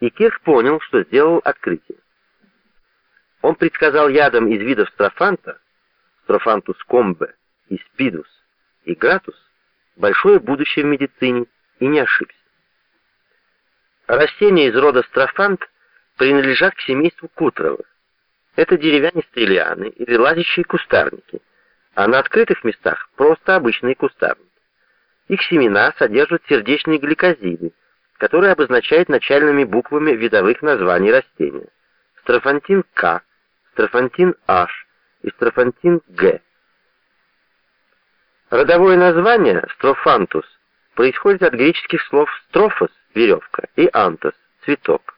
и Кирх понял, что сделал открытие. Он предсказал ядом из видов строфанта, строфантус комбе, и спидус, и гратус, большое будущее в медицине, и не ошибся. Растения из рода строфант принадлежат к семейству кутровых. Это деревянистые лианы или лазящие кустарники, а на открытых местах просто обычные кустарники. Их семена содержат сердечные гликозиды, которые обозначают начальными буквами видовых названий растения. Строфантин К, строфантин H и строфантин Г. Родовое название строфантус происходит от греческих слов строфос – веревка и антос – цветок.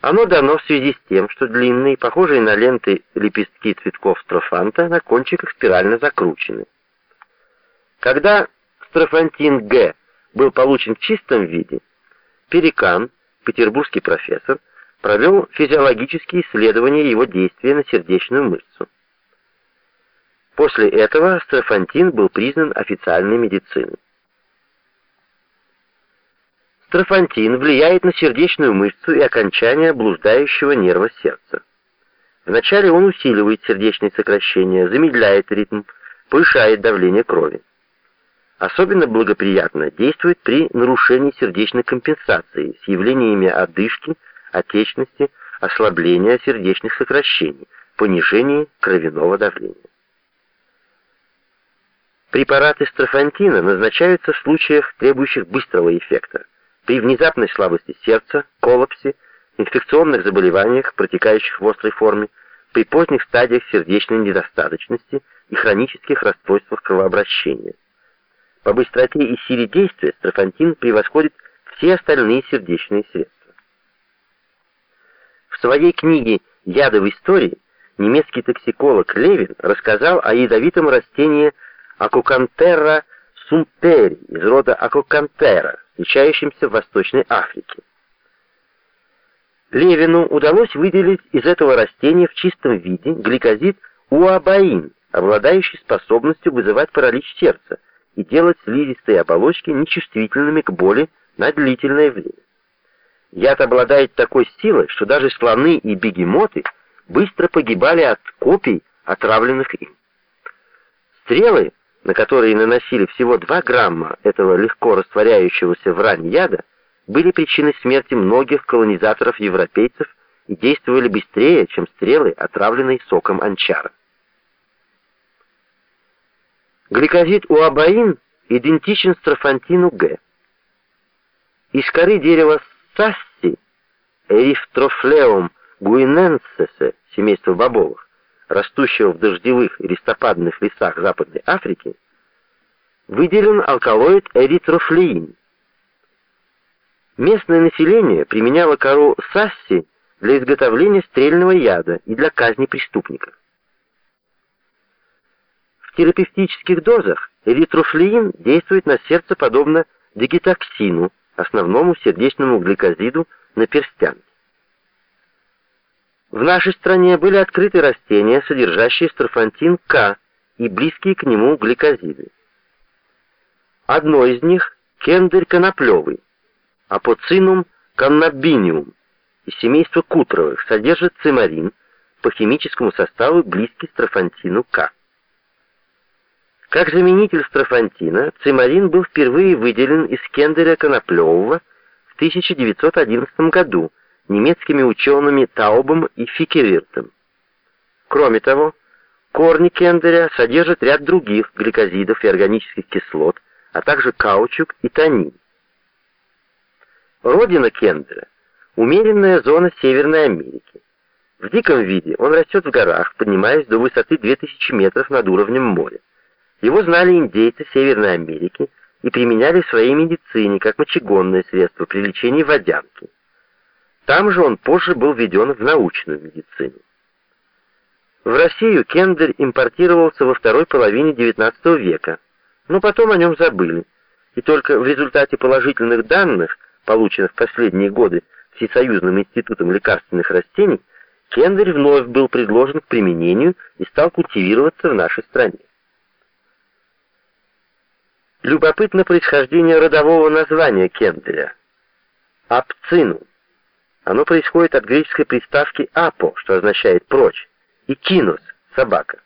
Оно дано в связи с тем, что длинные, похожие на ленты лепестки цветков строфанта на кончиках спирально закручены. Когда строфантин Г был получен в чистом виде, Перекан, петербургский профессор, провел физиологические исследования его действия на сердечную мышцу. После этого строфантин был признан официальной медициной. Строфантин влияет на сердечную мышцу и окончание блуждающего нерва сердца. Вначале он усиливает сердечные сокращения, замедляет ритм, повышает давление крови. Особенно благоприятно действует при нарушении сердечной компенсации с явлениями одышки, отечности, ослабления сердечных сокращений, понижении кровяного давления. Препараты строфантина назначаются в случаях, требующих быстрого эффекта, при внезапной слабости сердца, коллапсе, инфекционных заболеваниях, протекающих в острой форме, при поздних стадиях сердечной недостаточности и хронических расстройствах кровообращения. По быстроте и силе действия строфантин превосходит все остальные сердечные средства. В своей книге «Яды в истории» немецкий токсиколог Левин рассказал о ядовитом растении Акукантерра сумпери из рода Акукантера, встречающемся в Восточной Африке. Левину удалось выделить из этого растения в чистом виде гликозид уабаин, обладающий способностью вызывать паралич сердца, и делать слизистые оболочки нечувствительными к боли на длительное время. Яд обладает такой силой, что даже слоны и бегемоты быстро погибали от копий, отравленных им. Стрелы, на которые наносили всего 2 грамма этого легко растворяющегося в ране яда, были причиной смерти многих колонизаторов-европейцев и действовали быстрее, чем стрелы, отравленные соком анчара. Гликозид уабаин идентичен строфантину Г. Из коры дерева сасси, эрифтрофлеум гуиненсесе, семейства бобовых, растущего в дождевых и листопадных лесах Западной Африки, выделен алкалоид эритрофлеин. Местное население применяло кору сасси для изготовления стрельного яда и для казни преступников. Терапевтических дозах эритрофлеин действует на сердце подобно дигитоксину, основному сердечному гликозиду на перстянке. В нашей стране были открыты растения, содержащие строфантин К и близкие к нему гликозиды. Одно из них – кендель коноплевый, апоцинум каннабиниум из семейства кутровых, содержит цимарин по химическому составу близкий строфантину К. Как заменитель строфантина, цимарин был впервые выделен из кенделя коноплевого в 1911 году немецкими учеными Таубом и Фикевиртом. Кроме того, корни кенделя содержат ряд других гликозидов и органических кислот, а также каучук и танин. Родина кенделя – умеренная зона Северной Америки. В диком виде он растет в горах, поднимаясь до высоты 2000 метров над уровнем моря. Его знали индейцы Северной Америки и применяли в своей медицине как мочегонное средство при лечении водянки. Там же он позже был введен в научную медицину. В Россию кендель импортировался во второй половине XIX века, но потом о нем забыли, и только в результате положительных данных, полученных в последние годы Всесоюзным институтом лекарственных растений, кендель вновь был предложен к применению и стал культивироваться в нашей стране. Любопытно происхождение родового названия кенделя. Апцину. Оно происходит от греческой приставки «апо», что означает «прочь», и «кинос» — «собака».